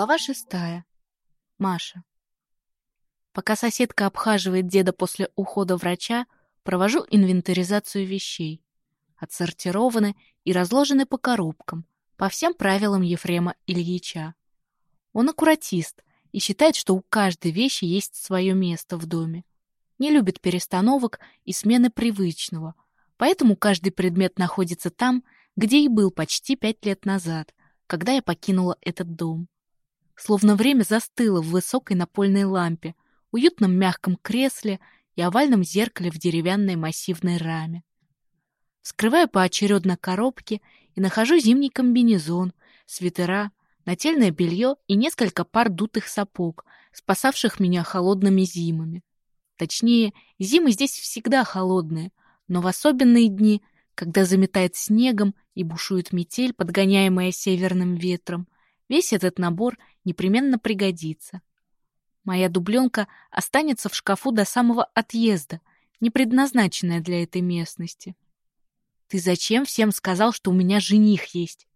Глава шестая. Маша. Пока соседка обхаживает деда после ухода врача, провожу инвентаризацию вещей. Отсортированы и разложены по коробкам, по всем правилам Ефрема Ильича. Он аккуратист и считает, что у каждой вещи есть свое место в доме. Не любит перестановок и смены привычного, поэтому каждый предмет находится там, где и был почти пять лет назад, когда я покинула этот дом. Словно время застыло в высокой напольной лампе, уютном мягком кресле и овальном зеркале в деревянной массивной раме. Вскрываю поочередно коробки и нахожу зимний комбинезон, свитера, нательное белье и несколько пар дутых сапог, спасавших меня холодными зимами. Точнее, зимы здесь всегда холодные, но в особенные дни, когда заметает снегом и бушует метель, подгоняемая северным ветром, весь этот набор непременно пригодится. Моя дубленка останется в шкафу до самого отъезда, не предназначенная для этой местности. «Ты зачем всем сказал, что у меня жених есть?»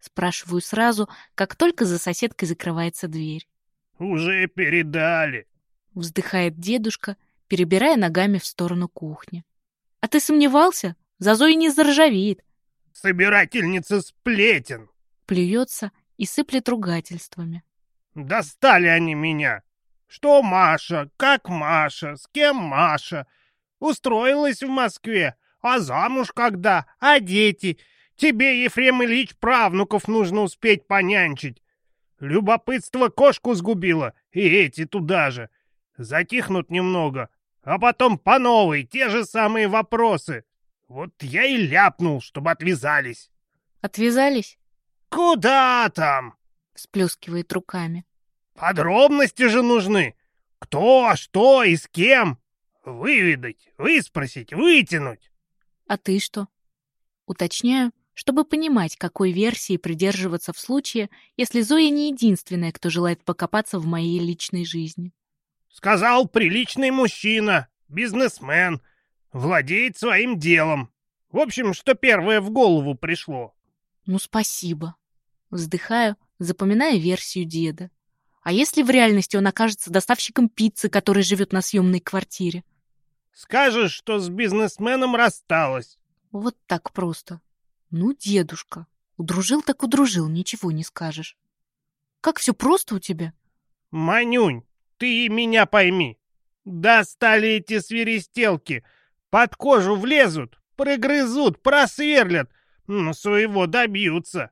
Спрашиваю сразу, как только за соседкой закрывается дверь. «Уже передали!» Вздыхает дедушка, перебирая ногами в сторону кухни. «А ты сомневался? За Зоей не заржавеет!» «Собирательница сплетен!» Плюется и сыплет ругательствами. «Достали они меня! Что Маша? Как Маша? С кем Маша? Устроилась в Москве? А замуж когда? А дети? Тебе, Ефрем Ильич, правнуков нужно успеть понянчить. Любопытство кошку сгубило, и эти туда же. Затихнут немного, а потом по новой те же самые вопросы. Вот я и ляпнул, чтобы отвязались. Отвязались? Куда там? Сплескивает руками. Подробности же нужны. Кто, что и с кем. Выведать, выспросить, вытянуть. А ты что? Уточняю, чтобы понимать, какой версии придерживаться в случае, если Зоя не единственная, кто желает покопаться в моей личной жизни. Сказал приличный мужчина, бизнесмен, владеет своим делом. В общем, что первое в голову пришло. Ну, спасибо. Вздыхаю, запоминая версию деда. А если в реальности он окажется доставщиком пиццы, который живет на съемной квартире? Скажешь, что с бизнесменом рассталась. Вот так просто. Ну, дедушка, удружил так удружил, ничего не скажешь. Как все просто у тебя? Манюнь, ты меня пойми. Достали эти свиристелки. Под кожу влезут, прогрызут, просверлят. Своего добьются.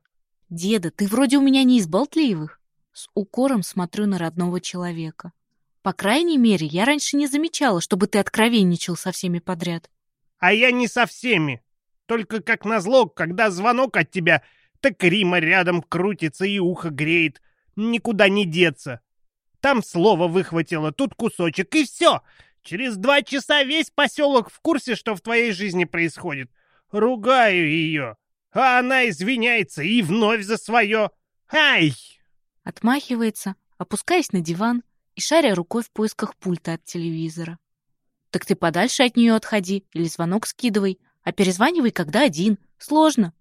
Деда, ты вроде у меня не из болтливых. С укором смотрю на родного человека. По крайней мере, я раньше не замечала, чтобы ты откровенничал со всеми подряд. А я не со всеми. Только как назло, когда звонок от тебя, так Рима рядом крутится и ухо греет. Никуда не деться. Там слово выхватило, тут кусочек, и все. Через два часа весь поселок в курсе, что в твоей жизни происходит. Ругаю ее, а она извиняется и вновь за свое. Ай! Отмахивается, опускаясь на диван и шаря рукой в поисках пульта от телевизора. Так ты подальше от нее отходи или звонок скидывай, а перезванивай, когда один. Сложно.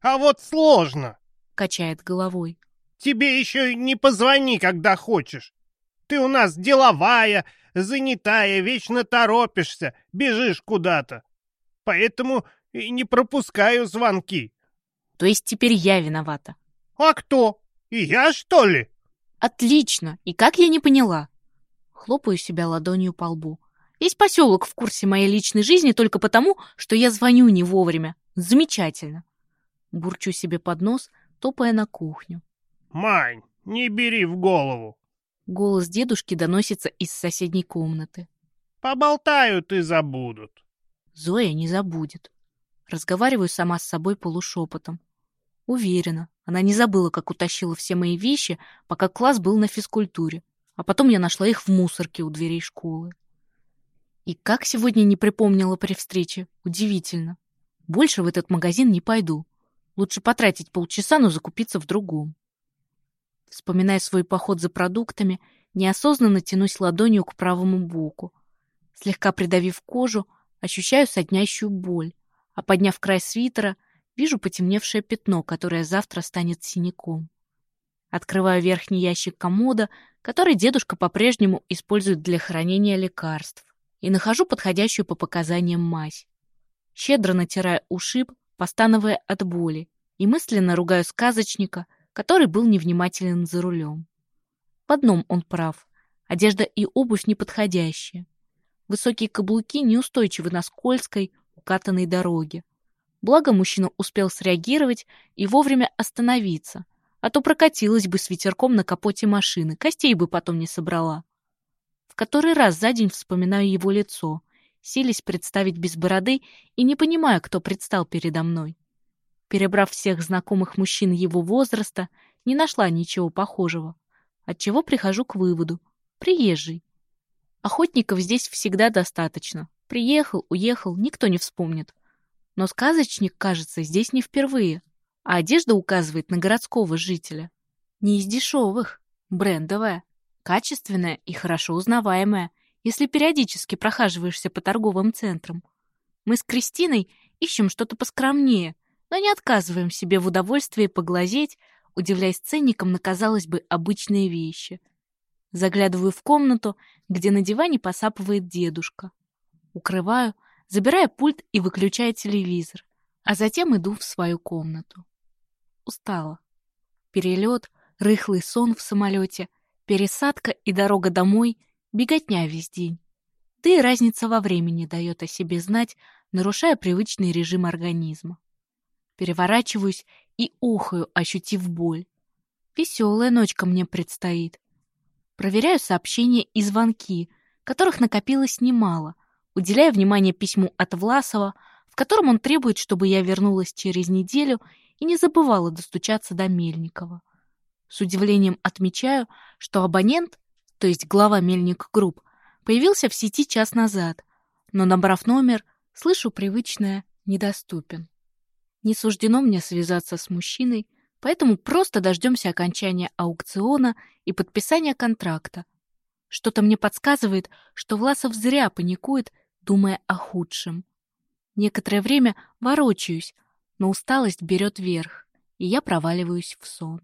А вот сложно, качает головой. Тебе еще не позвони, когда хочешь. Ты у нас деловая, занятая, вечно торопишься, бежишь куда-то. Поэтому и не пропускаю звонки. То есть теперь я виновата? А кто? И я, что ли? Отлично. И как я не поняла? Хлопаю себя ладонью по лбу. Весь поселок в курсе моей личной жизни только потому, что я звоню не вовремя. Замечательно. Бурчу себе под нос, топая на кухню. Мань, не бери в голову. Голос дедушки доносится из соседней комнаты. Поболтают и забудут. Зоя не забудет. Разговариваю сама с собой полушепотом. Уверена, она не забыла, как утащила все мои вещи, пока класс был на физкультуре, а потом я нашла их в мусорке у дверей школы. И как сегодня не припомнила при встрече, удивительно. Больше в этот магазин не пойду. Лучше потратить полчаса, но закупиться в другом. Вспоминая свой поход за продуктами, неосознанно тянусь ладонью к правому боку. Слегка придавив кожу, ощущаю соднящую боль, а подняв край свитера, вижу потемневшее пятно, которое завтра станет синяком. Открываю верхний ящик комода, который дедушка по-прежнему использует для хранения лекарств, и нахожу подходящую по показаниям мазь. Щедро натирая ушиб, постановая от боли, и мысленно ругаю сказочника, который был невнимателен за рулем. В одном он прав. Одежда и обувь неподходящие. Высокие каблуки неустойчивы на скользкой, укатанной дороге. Благо мужчина успел среагировать и вовремя остановиться, а то прокатилась бы с ветерком на капоте машины, костей бы потом не собрала. В который раз за день вспоминаю его лицо, сились представить без бороды и не понимаю, кто предстал передо мной. Перебрав всех знакомых мужчин его возраста, не нашла ничего похожего, отчего прихожу к выводу — приезжий. Охотников здесь всегда достаточно. Приехал, уехал, никто не вспомнит. Но сказочник, кажется, здесь не впервые, а одежда указывает на городского жителя. Не из дешевых, брендовая, качественная и хорошо узнаваемая, если периодически прохаживаешься по торговым центрам. Мы с Кристиной ищем что-то поскромнее, но не отказываем себе в удовольствии поглазеть, удивляясь ценникам на, казалось бы, обычные вещи. Заглядываю в комнату, где на диване посапывает дедушка. Укрываю, забирая пульт и выключая телевизор, а затем иду в свою комнату. Устала. Перелет, рыхлый сон в самолете, пересадка и дорога домой, беготня весь день. Да и разница во времени дает о себе знать, нарушая привычный режим организма. Переворачиваюсь и ухаю, ощутив боль. Веселая ночка мне предстоит. Проверяю сообщения и звонки, которых накопилось немало, уделяя внимание письму от Власова, в котором он требует, чтобы я вернулась через неделю и не забывала достучаться до Мельникова. С удивлением отмечаю, что абонент, то есть глава Мельник Групп, появился в сети час назад, но, набрав номер, слышу привычное «недоступен». Не суждено мне связаться с мужчиной, поэтому просто дождемся окончания аукциона и подписания контракта. Что-то мне подсказывает, что Власов зря паникует, думая о худшем. Некоторое время ворочаюсь, но усталость берет верх, и я проваливаюсь в сон.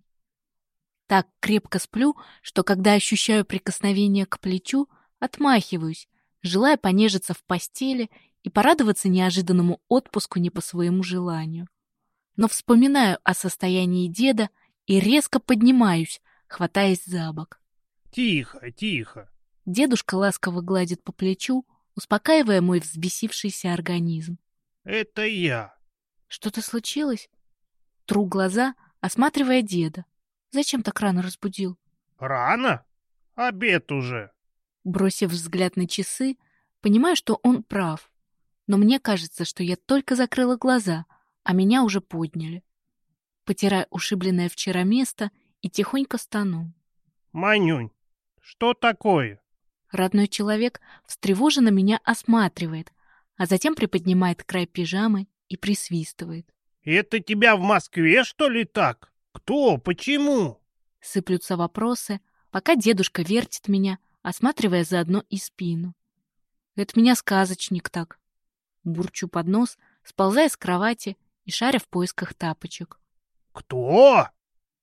Так крепко сплю, что когда ощущаю прикосновение к плечу, отмахиваюсь, желая понежиться в постели и порадоваться неожиданному отпуску не по своему желанию. Но вспоминаю о состоянии деда и резко поднимаюсь, хватаясь за бок. «Тихо, тихо!» Дедушка ласково гладит по плечу, успокаивая мой взбесившийся организм. «Это я!» «Что-то случилось?» Тру глаза, осматривая деда. «Зачем так рано разбудил?» «Рано? Обед уже!» Бросив взгляд на часы, понимаю, что он прав но мне кажется, что я только закрыла глаза, а меня уже подняли. Потирая ушибленное вчера место и тихонько стану. «Манюнь, что такое?» Родной человек встревоженно меня осматривает, а затем приподнимает край пижамы и присвистывает. «Это тебя в Москве, что ли, так? Кто? Почему?» Сыплются вопросы, пока дедушка вертит меня, осматривая заодно и спину. Это меня сказочник так. Бурчу под нос, сползая с кровати и шаря в поисках тапочек. «Кто?»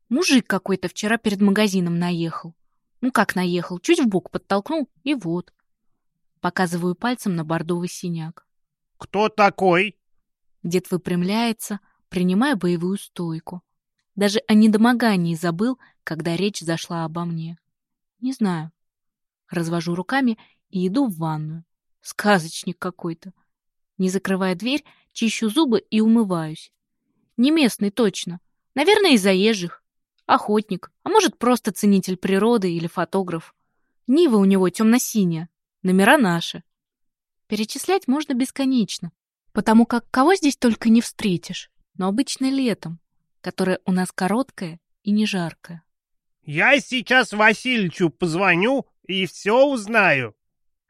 Мужик какой-то вчера перед магазином наехал. Ну как наехал, чуть в бок подтолкнул, и вот. Показываю пальцем на бордовый синяк. «Кто такой?» Дед выпрямляется, принимая боевую стойку. Даже о недомогании забыл, когда речь зашла обо мне. Не знаю. Развожу руками и иду в ванную. Сказочник какой-то. Не закрывая дверь, чищу зубы и умываюсь. Не местный точно. Наверное, из заезжих. Охотник, а может, просто ценитель природы или фотограф. Нива у него темно-синяя, номера наши. Перечислять можно бесконечно, потому как кого здесь только не встретишь, но обычно летом, которое у нас короткое и не жаркое. «Я сейчас Васильевичу позвоню и все узнаю».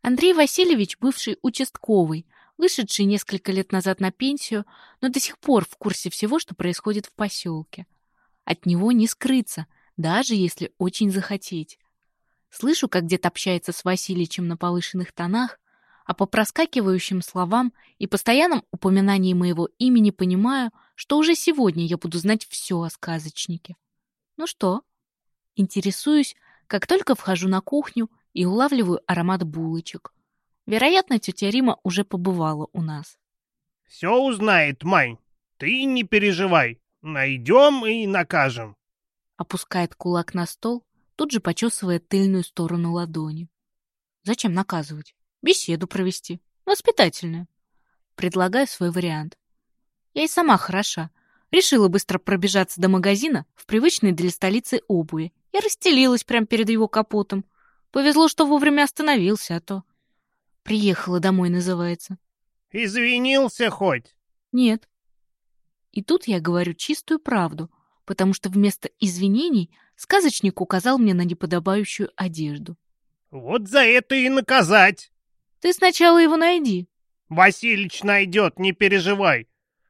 Андрей Васильевич бывший участковый, вышедший несколько лет назад на пенсию, но до сих пор в курсе всего, что происходит в поселке. От него не скрыться, даже если очень захотеть. Слышу, как дед общается с Васильичем на повышенных тонах, а по проскакивающим словам и постоянном упоминании моего имени понимаю, что уже сегодня я буду знать все о сказочнике. Ну что, Интересуюсь, как только вхожу на кухню и улавливаю аромат булочек. Вероятно, тетя Рима уже побывала у нас. «Все узнает, Мань. Ты не переживай. Найдем и накажем». Опускает кулак на стол, тут же почесывая тыльную сторону ладони. Зачем наказывать? Беседу провести. Воспитательную. Предлагаю свой вариант. Я и сама хороша. Решила быстро пробежаться до магазина в привычной для столицы обуви и расстелилась прямо перед его капотом. Повезло, что вовремя остановился, а то... Приехала домой, называется. «Извинился хоть?» Нет. И тут я говорю чистую правду, потому что вместо извинений сказочник указал мне на неподобающую одежду. «Вот за это и наказать!» «Ты сначала его найди». «Василич найдет, не переживай.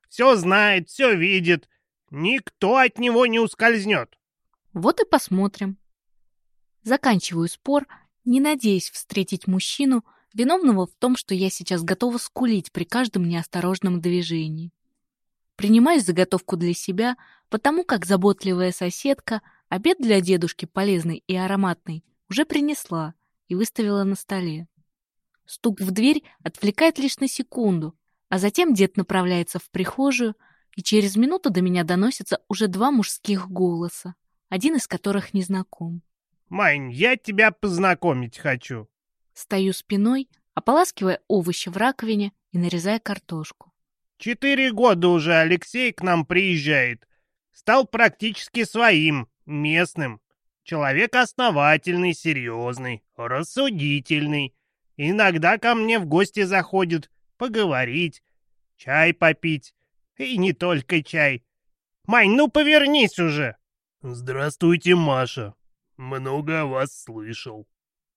Все знает, все видит. Никто от него не ускользнет». Вот и посмотрим. Заканчиваю спор, не надеясь встретить мужчину, виновного в том, что я сейчас готова скулить при каждом неосторожном движении. Принимаю заготовку для себя, потому как заботливая соседка обед для дедушки полезный и ароматный уже принесла и выставила на столе. Стук в дверь отвлекает лишь на секунду, а затем дед направляется в прихожую, и через минуту до меня доносятся уже два мужских голоса, один из которых незнаком. «Мань, я тебя познакомить хочу». Стою спиной, ополаскивая овощи в раковине и нарезая картошку. «Четыре года уже Алексей к нам приезжает. Стал практически своим, местным. Человек основательный, серьезный, рассудительный. Иногда ко мне в гости заходит поговорить, чай попить. И не только чай. Мань, ну повернись уже!» «Здравствуйте, Маша. Много о вас слышал».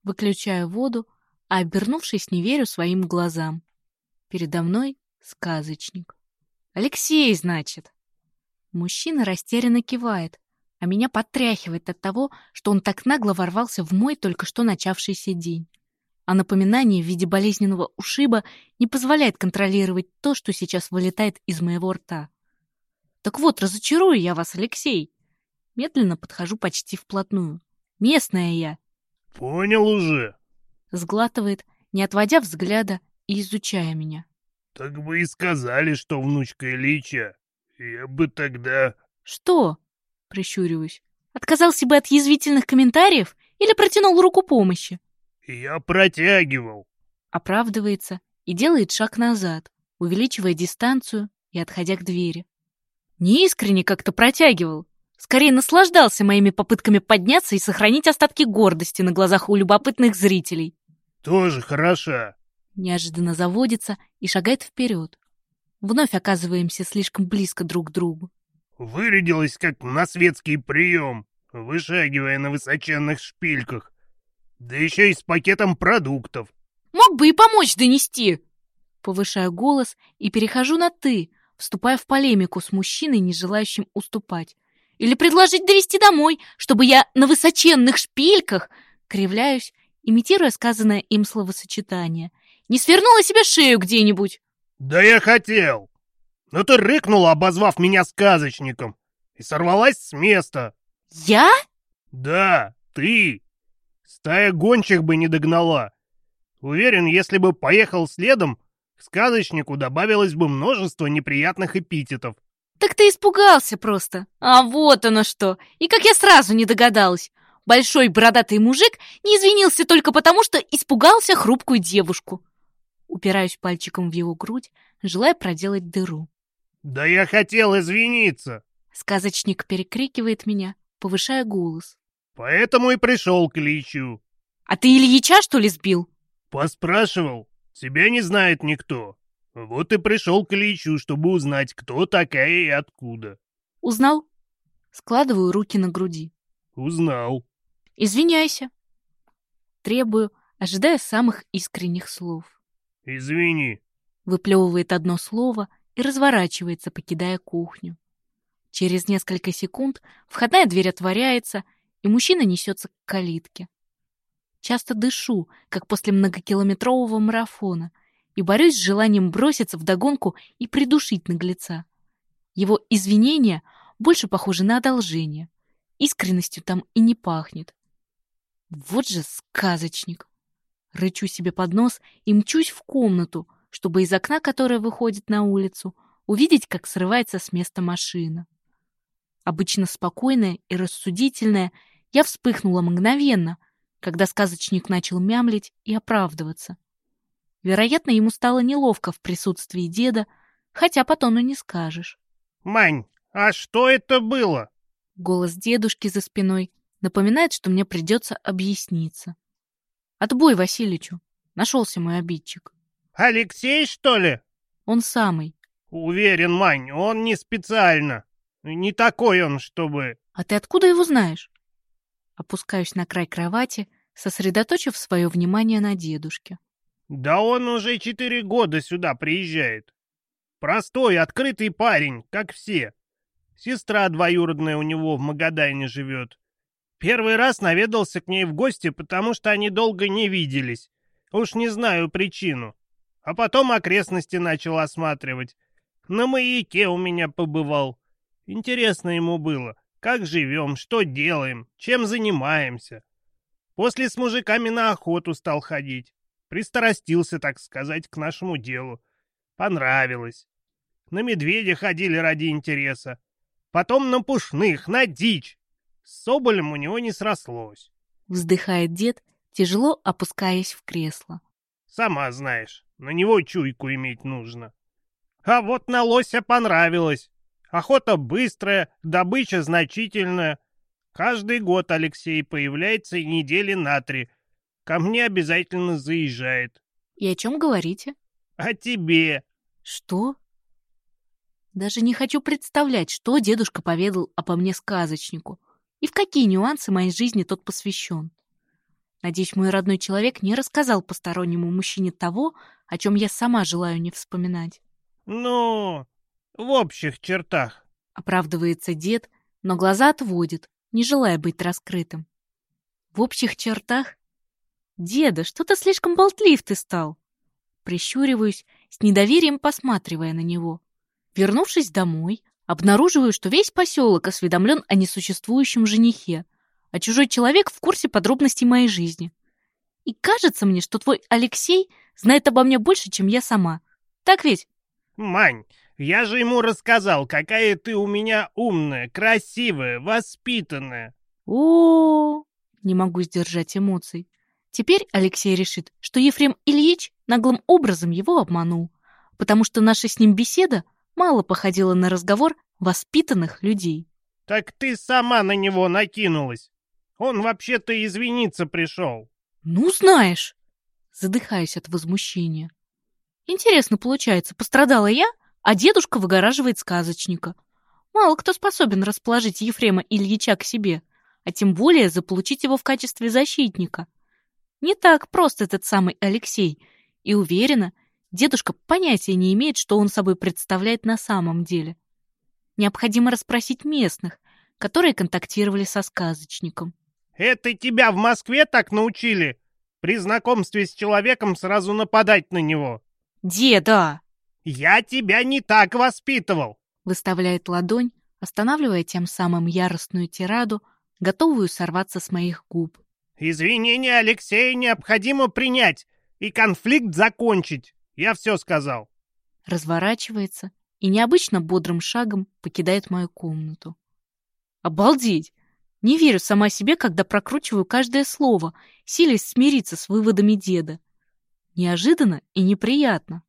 Выключаю воду, а обернувшись, не верю своим глазам. Передо мной сказочник. «Алексей, значит!» Мужчина растерянно кивает, а меня подтряхивает от того, что он так нагло ворвался в мой только что начавшийся день. А напоминание в виде болезненного ушиба не позволяет контролировать то, что сейчас вылетает из моего рта. «Так вот, разочарую я вас, Алексей!» Медленно подхожу почти вплотную. «Местная я!» «Понял уже!» Сглатывает, не отводя взгляда и изучая меня. «Так бы и сказали, что внучка Ильича. Я бы тогда...» «Что?» — прищуриваюсь. «Отказался бы от язвительных комментариев или протянул руку помощи?» «Я протягивал». Оправдывается и делает шаг назад, увеличивая дистанцию и отходя к двери. Неискренне как-то протягивал. Скорее наслаждался моими попытками подняться и сохранить остатки гордости на глазах у любопытных зрителей. «Тоже хороша!» Неожиданно заводится и шагает вперед. Вновь оказываемся слишком близко друг к другу. «Вырядилась, как на светский прием, вышагивая на высоченных шпильках. Да еще и с пакетом продуктов». «Мог бы и помочь донести!» Повышаю голос и перехожу на «ты», вступая в полемику с мужчиной, не желающим уступать. Или предложить довести домой, чтобы я на высоченных шпильках, кривляюсь, имитируя сказанное им словосочетание, не свернула себе шею где-нибудь. «Да я хотел! Но ты рыкнула, обозвав меня сказочником, и сорвалась с места!» «Я?» «Да, ты! Стая гончих бы не догнала. Уверен, если бы поехал следом, к сказочнику добавилось бы множество неприятных эпитетов. «Так ты испугался просто. А вот оно что. И как я сразу не догадалась. Большой бородатый мужик не извинился только потому, что испугался хрупкую девушку. Упираюсь пальчиком в его грудь, желая проделать дыру. «Да я хотел извиниться!» Сказочник перекрикивает меня, повышая голос. «Поэтому и пришел к Личу». «А ты Ильича, что ли, сбил?» «Поспрашивал. Тебя не знает никто. Вот и пришел к Ильичу, чтобы узнать, кто такая и откуда. Узнал? Складываю руки на груди. Узнал. Извиняйся. Требую, ожидая самых искренних слов. Извини. Выплевывает одно слово и разворачивается, покидая кухню. Через несколько секунд входная дверь отворяется, и мужчина несется к калитке. Часто дышу, как после многокилометрового марафона — и борюсь с желанием броситься в догонку и придушить наглеца. Его извинения больше похожи на одолжение. искренностью там и не пахнет. Вот же сказочник! Рычу себе под нос и мчусь в комнату, чтобы из окна, которое выходит на улицу, увидеть, как срывается с места машина. Обычно спокойная и рассудительная, я вспыхнула мгновенно, когда сказочник начал мямлить и оправдываться. Вероятно, ему стало неловко в присутствии деда, хотя по тону не скажешь. «Мань, а что это было?» Голос дедушки за спиной напоминает, что мне придется объясниться. «Отбой Васильичу!» Нашелся мой обидчик. «Алексей, что ли?» «Он самый». «Уверен, Мань, он не специально. Не такой он, чтобы...» «А ты откуда его знаешь?» Опускаюсь на край кровати, сосредоточив свое внимание на дедушке. «Да он уже четыре года сюда приезжает. Простой, открытый парень, как все. Сестра двоюродная у него в Магадане живет. Первый раз наведался к ней в гости, потому что они долго не виделись. Уж не знаю причину. А потом окрестности начал осматривать. На маяке у меня побывал. Интересно ему было, как живем, что делаем, чем занимаемся. После с мужиками на охоту стал ходить. Пристрастился, так сказать, к нашему делу. Понравилось. На медведя ходили ради интереса. Потом на пушных, на дичь. С соболем у него не срослось. Вздыхает дед, тяжело опускаясь в кресло. Сама знаешь, на него чуйку иметь нужно. А вот на лося понравилось. Охота быстрая, добыча значительная. Каждый год Алексей появляется недели на три. Ко мне обязательно заезжает. И о чем говорите? О тебе. Что? Даже не хочу представлять, что дедушка поведал обо мне сказочнику и в какие нюансы моей жизни тот посвящен. Надеюсь, мой родной человек не рассказал постороннему мужчине того, о чем я сама желаю не вспоминать. «Ну, в общих чертах», — оправдывается дед, но глаза отводит, не желая быть раскрытым. «В общих чертах? Деда, что-то слишком болтлив ты стал!» Прищуриваюсь, с недоверием посматривая на него. Вернувшись домой, обнаруживаю, что весь поселок осведомлен о несуществующем женихе — а чужой человек в курсе подробностей моей жизни. И кажется мне, что твой Алексей знает обо мне больше, чем я сама. Так ведь? Мань, я же ему рассказал, какая ты у меня умная, красивая, воспитанная. О, -о, -о, -о не могу сдержать эмоций. Теперь Алексей решит, что Ефрем Ильич наглым образом его обманул, потому что наша с ним беседа мало походила на разговор воспитанных людей. Так ты сама на него накинулась. Он вообще-то извиниться пришел. Ну, знаешь. Задыхаюсь от возмущения. Интересно получается, пострадала я, а дедушка выгораживает сказочника. Мало кто способен расположить Ефрема Ильича к себе, а тем более заполучить его в качестве защитника. Не так просто этот самый Алексей, и уверена, дедушка понятия не имеет, что он собой представляет на самом деле. Необходимо расспросить местных, которые контактировали со сказочником. Это тебя в Москве так научили? При знакомстве с человеком сразу нападать на него. Деда! Я тебя не так воспитывал. Выставляет ладонь, останавливая тем самым яростную тираду, готовую сорваться с моих губ. Извинения Алексея необходимо принять и конфликт закончить. Я все сказал. Разворачивается и необычно бодрым шагом покидает мою комнату. Обалдеть! Не верю сама себе, когда прокручиваю каждое слово, силясь смириться с выводами деда. Неожиданно и неприятно.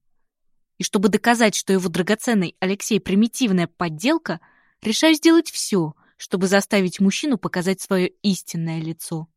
И чтобы доказать, что его драгоценный Алексей примитивная подделка, решаю сделать все, чтобы заставить мужчину показать свое истинное лицо.